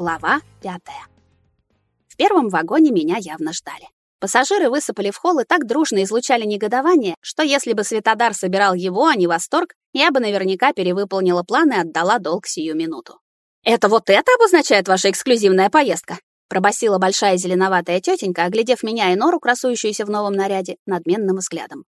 Глава пятая. В первом вагоне меня явно ждали. Пассажиры высыпали в холл и так дружно излучали негодование, что если бы Светодар собирал его, а не восторг, я бы наверняка перевыполнила планы и отдала долг сию минуту. «Это вот это обозначает ваша эксклюзивная поездка?» пробасила большая зеленоватая тетенька, оглядев меня и Нору, красующуюся в новом наряде, надменным взглядом.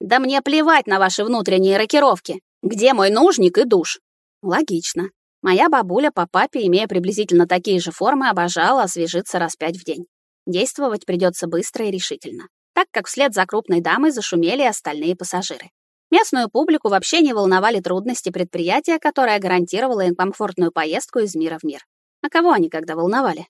«Да мне плевать на ваши внутренние рокировки! Где мой нужник и душ?» Логично. Моя бабуля по папе, имея приблизительно такие же формы, обожала освежиться раз пять в день. Действовать придется быстро и решительно, так как вслед за крупной дамой зашумели остальные пассажиры. Местную публику вообще не волновали трудности предприятия, которое гарантировало им комфортную поездку из мира в мир. А кого они когда волновали?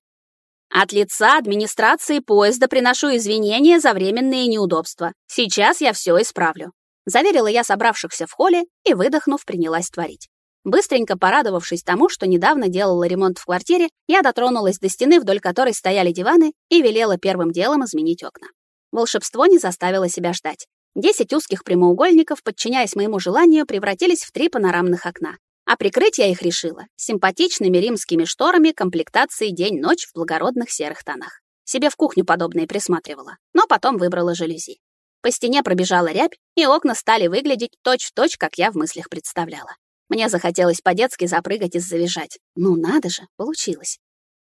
От лица администрации поезда приношу извинения за временные неудобства. Сейчас я все исправлю. Заверила я собравшихся в холле и, выдохнув, принялась творить. Быстренько порадовавшись тому, что недавно делала ремонт в квартире, я дотронулась до стены, вдоль которой стояли диваны, и велела первым делом изменить окна. Волшебство не заставило себя ждать. Десять узких прямоугольников, подчиняясь моему желанию, превратились в три панорамных окна. А прикрыть я их решила симпатичными римскими шторами комплектации день-ночь в благородных серых тонах. Себе в кухню подобные присматривала, но потом выбрала жалюзи. По стене пробежала рябь, и окна стали выглядеть точь-в-точь, точь, как я в мыслях представляла. Мне захотелось по-детски запрыгать и завизжать. Ну надо же, получилось.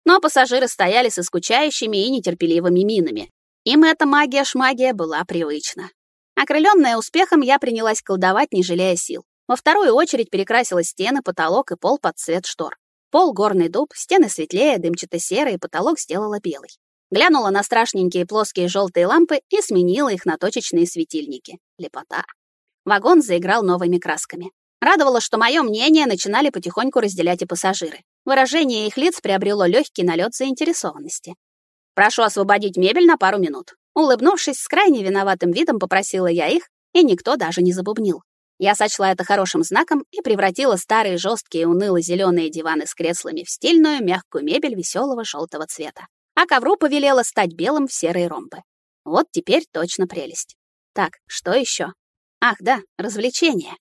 Но пассажиры стояли со скучающими и нетерпеливыми минами. Им эта магия-шмагия была привычна. Окрыленная успехом, я принялась колдовать, не жалея сил. Во вторую очередь перекрасила стены, потолок и пол под цвет штор. Пол — горный дуб, стены светлее, дымчато-серые, потолок сделала белый. Глянула на страшненькие плоские желтые лампы и сменила их на точечные светильники. Лепота. Вагон заиграл новыми красками. Радовало, что мое мнение начинали потихоньку разделять и пассажиры. Выражение их лиц приобрело легкий налет заинтересованности. «Прошу освободить мебель на пару минут». Улыбнувшись с крайне виноватым видом, попросила я их, и никто даже не забубнил. Я сочла это хорошим знаком и превратила старые жесткие уныло-зеленые диваны с креслами в стильную мягкую мебель веселого желтого цвета. А ковру повелела стать белым в серые ромбы. Вот теперь точно прелесть. Так, что еще? Ах, да, развлечения.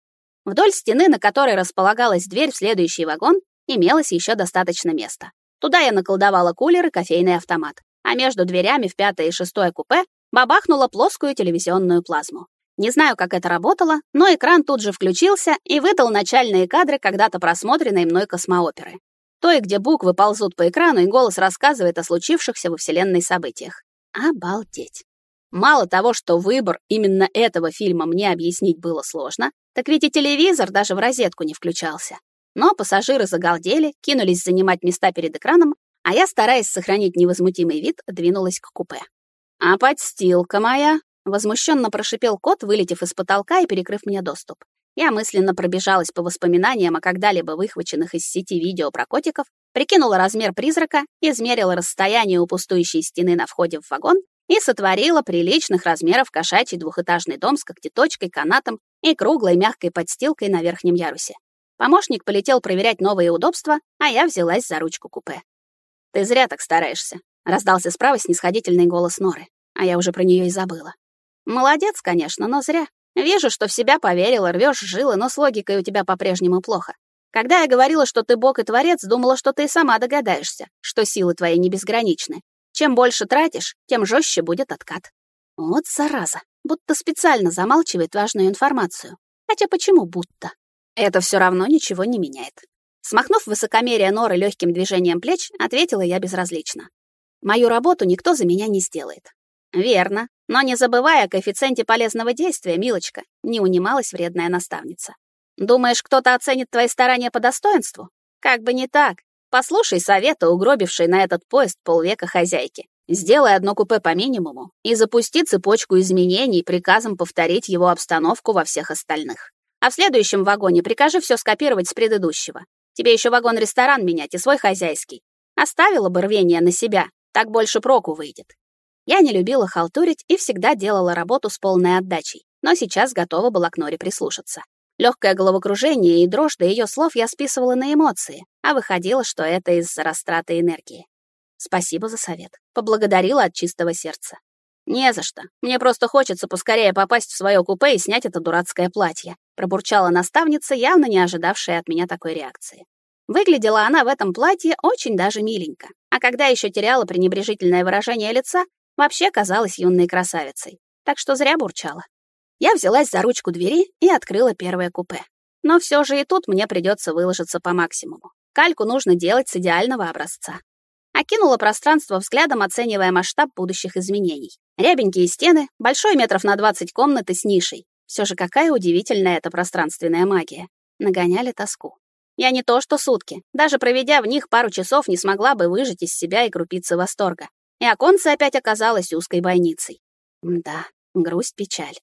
Вдоль стены, на которой располагалась дверь в следующий вагон, имелось еще достаточно места. Туда я наколдовала кулер и кофейный автомат, а между дверями в пятое и шестое купе бабахнула плоскую телевизионную плазму. Не знаю, как это работало, но экран тут же включился и выдал начальные кадры когда-то просмотренной мной космооперы. Той, где буквы ползут по экрану, и голос рассказывает о случившихся во Вселенной событиях. Обалдеть. Мало того, что выбор именно этого фильма мне объяснить было сложно, так ведь и телевизор даже в розетку не включался. Но пассажиры загалдели, кинулись занимать места перед экраном, а я, стараясь сохранить невозмутимый вид, двинулась к купе. «А подстилка моя!» — возмущенно прошипел кот, вылетев из потолка и перекрыв мне доступ. Я мысленно пробежалась по воспоминаниям о когда-либо выхваченных из сети видео про котиков, прикинула размер призрака, измерила расстояние у пустующей стены на входе в вагон и сотворила приличных размеров кошачий двухэтажный дом с когтеточкой, канатом и круглой мягкой подстилкой на верхнем ярусе. Помощник полетел проверять новые удобства, а я взялась за ручку купе. «Ты зря так стараешься», — раздался справа снисходительный голос Норы, а я уже про нее и забыла. «Молодец, конечно, но зря. Вижу, что в себя поверила, рвешь жилы, но с логикой у тебя по-прежнему плохо. Когда я говорила, что ты бог и творец, думала, что ты и сама догадаешься, что силы твои не безграничны. Чем больше тратишь, тем жестче будет откат. Вот зараза, будто специально замалчивает важную информацию. Хотя почему будто? Это все равно ничего не меняет. Смахнув высокомерие Норы легким движением плеч, ответила я безразлично. Мою работу никто за меня не сделает. Верно, но не забывай о коэффициенте полезного действия, милочка, не унималась вредная наставница. Думаешь, кто-то оценит твои старания по достоинству? Как бы не так. Послушай совета, угробившей на этот поезд полвека хозяйки. Сделай одно купе по минимуму и запусти цепочку изменений приказом повторить его обстановку во всех остальных. А в следующем вагоне прикажи все скопировать с предыдущего. Тебе еще вагон-ресторан менять и свой хозяйский. Оставила бы рвение на себя, так больше проку выйдет. Я не любила халтурить и всегда делала работу с полной отдачей, но сейчас готова была к Норе прислушаться. Легкое головокружение и дрожь до ее слов я списывала на эмоции, а выходило, что это из-за растраты энергии. Спасибо за совет. Поблагодарила от чистого сердца. Не за что. Мне просто хочется поскорее попасть в свое купе и снять это дурацкое платье, пробурчала наставница, явно не ожидавшая от меня такой реакции. Выглядела она в этом платье очень даже миленько, а когда еще теряла пренебрежительное выражение лица, вообще казалась юной красавицей. Так что зря бурчала. Я взялась за ручку двери и открыла первое купе. Но все же и тут мне придется выложиться по максимуму. Кальку нужно делать с идеального образца. Окинула пространство взглядом, оценивая масштаб будущих изменений. Рябенькие стены, большой метров на 20 комнаты с нишей. Все же какая удивительная эта пространственная магия. Нагоняли тоску. Я не то что сутки, даже проведя в них пару часов, не смогла бы выжать из себя и крупицы восторга. И оконце опять оказалось узкой бойницей. Да, грусть, печаль.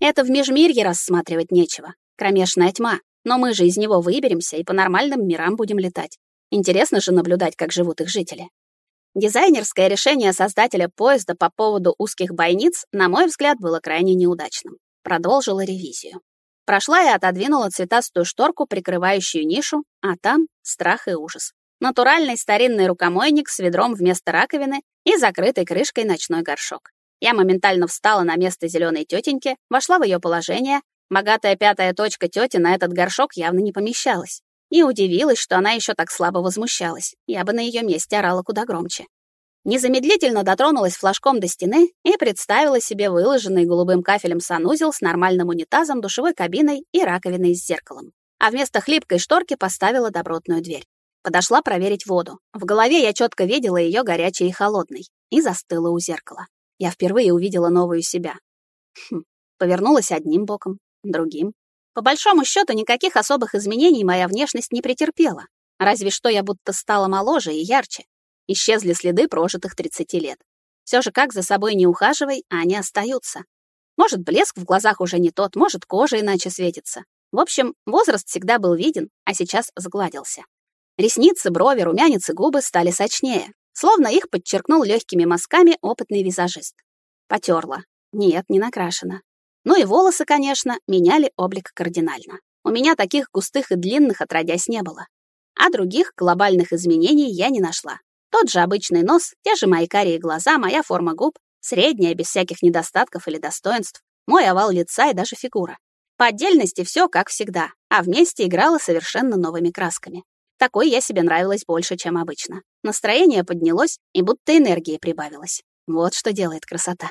Это в межмирье рассматривать нечего. Кромешная тьма. Но мы же из него выберемся и по нормальным мирам будем летать. Интересно же наблюдать, как живут их жители. Дизайнерское решение создателя поезда по поводу узких бойниц, на мой взгляд, было крайне неудачным. Продолжила ревизию. Прошла и отодвинула цветастую шторку, прикрывающую нишу, а там страх и ужас. Натуральный старинный рукомойник с ведром вместо раковины и закрытой крышкой ночной горшок. Я моментально встала на место зеленой тетеньки, вошла в ее положение. Богатая пятая точка тети на этот горшок явно не помещалась. И удивилась, что она еще так слабо возмущалась. Я бы на ее месте орала куда громче. Незамедлительно дотронулась флажком до стены и представила себе выложенный голубым кафелем санузел с нормальным унитазом, душевой кабиной и раковиной с зеркалом. А вместо хлипкой шторки поставила добротную дверь. Подошла проверить воду. В голове я четко видела ее горячей и холодной. И застыла у зеркала. Я впервые увидела новую себя. Хм. Повернулась одним боком, другим. По большому счету, никаких особых изменений моя внешность не претерпела. Разве что я будто стала моложе и ярче. Исчезли следы прожитых 30 лет. Все же как за собой не ухаживай, а они остаются. Может, блеск в глазах уже не тот, может, кожа иначе светится. В общем, возраст всегда был виден, а сейчас сгладился. Ресницы, брови, румянец и губы стали сочнее, словно их подчеркнул легкими мазками опытный визажист. Потерла. Нет, не накрашена. Ну и волосы, конечно, меняли облик кардинально. У меня таких густых и длинных отродясь не было. А других глобальных изменений я не нашла. Тот же обычный нос, те же мои карие глаза, моя форма губ, средняя, без всяких недостатков или достоинств, мой овал лица и даже фигура. По отдельности все как всегда, а вместе играла совершенно новыми красками. Такой я себе нравилась больше, чем обычно. Настроение поднялось, и будто энергии прибавилось. Вот что делает красота.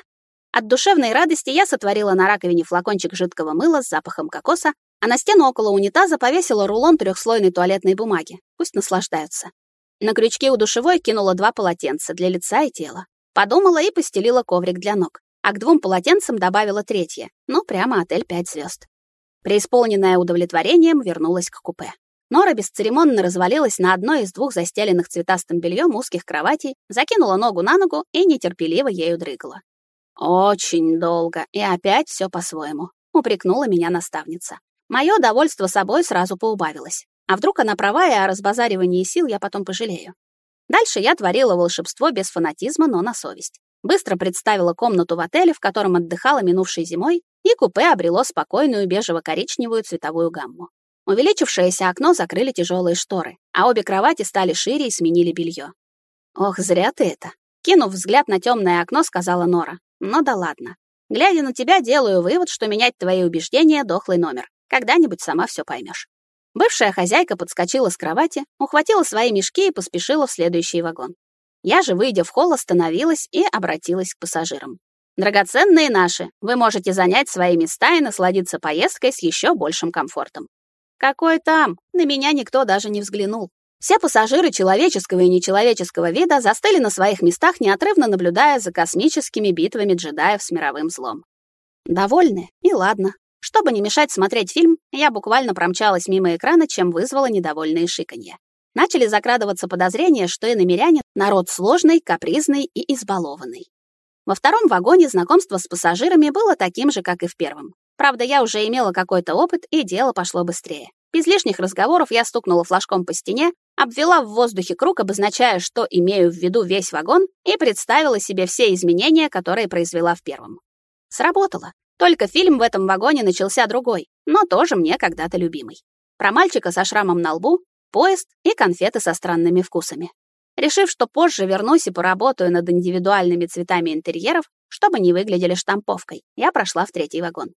От душевной радости я сотворила на раковине флакончик жидкого мыла с запахом кокоса, а на стену около унитаза повесила рулон трехслойной туалетной бумаги. Пусть наслаждаются. На крючке у душевой кинула два полотенца для лица и тела. Подумала и постелила коврик для ног. А к двум полотенцам добавила третье. Ну, прямо отель пять звезд. Преисполненная удовлетворением, вернулась к купе. Нора бесцеремонно развалилась на одной из двух застеленных цветастым бельем узких кроватей, закинула ногу на ногу и нетерпеливо ею дрыгала. «Очень долго, и опять все по-своему», — упрекнула меня наставница. Мое довольство собой сразу поубавилось. А вдруг она права, и о разбазаривании сил я потом пожалею. Дальше я творила волшебство без фанатизма, но на совесть. Быстро представила комнату в отеле, в котором отдыхала минувшей зимой, и купе обрело спокойную бежево-коричневую цветовую гамму. Увеличившееся окно закрыли тяжелые шторы, а обе кровати стали шире и сменили белье. «Ох, зря ты это!» Кинув взгляд на темное окно, сказала Нора. «Ну да ладно. Глядя на тебя, делаю вывод, что менять твои убеждения — дохлый номер. Когда-нибудь сама все поймешь. Бывшая хозяйка подскочила с кровати, ухватила свои мешки и поспешила в следующий вагон. Я же, выйдя в холл, остановилась и обратилась к пассажирам. «Драгоценные наши, вы можете занять свои места и насладиться поездкой с еще большим комфортом». «Какой там? На меня никто даже не взглянул. Все пассажиры человеческого и нечеловеческого вида застыли на своих местах, неотрывно наблюдая за космическими битвами джедаев с мировым злом. Довольны? И ладно. Чтобы не мешать смотреть фильм, я буквально промчалась мимо экрана, чем вызвала недовольные шиканье. Начали закрадываться подозрения, что иномиряне — народ сложный, капризный и избалованный. Во втором вагоне знакомство с пассажирами было таким же, как и в первом. Правда, я уже имела какой-то опыт, и дело пошло быстрее. Без лишних разговоров я стукнула флажком по стене, обвела в воздухе круг, обозначая, что имею в виду весь вагон, и представила себе все изменения, которые произвела в первом. Сработало. Только фильм в этом вагоне начался другой, но тоже мне когда-то любимый. Про мальчика со шрамом на лбу, поезд и конфеты со странными вкусами. Решив, что позже вернусь и поработаю над индивидуальными цветами интерьеров, чтобы не выглядели штамповкой, я прошла в третий вагон.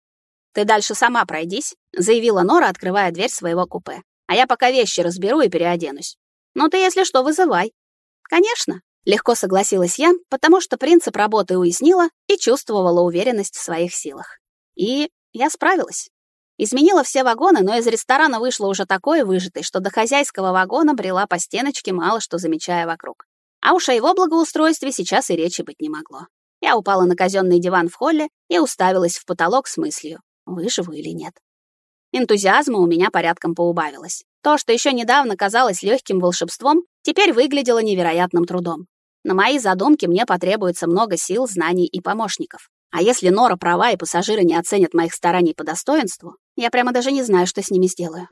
«Ты дальше сама пройдись», — заявила Нора, открывая дверь своего купе. а я пока вещи разберу и переоденусь. Ну ты, если что, вызывай. Конечно, легко согласилась я, потому что принцип работы уяснила и чувствовала уверенность в своих силах. И я справилась. Изменила все вагоны, но из ресторана вышло уже такое выжатое, что до хозяйского вагона брела по стеночке, мало что замечая вокруг. А уж о его благоустройстве сейчас и речи быть не могло. Я упала на казенный диван в холле и уставилась в потолок с мыслью, выживу или нет. Энтузиазма у меня порядком поубавилось. То, что еще недавно казалось легким волшебством, теперь выглядело невероятным трудом. На мои задумки мне потребуется много сил, знаний и помощников. А если Нора права и пассажиры не оценят моих стараний по достоинству, я прямо даже не знаю, что с ними сделаю.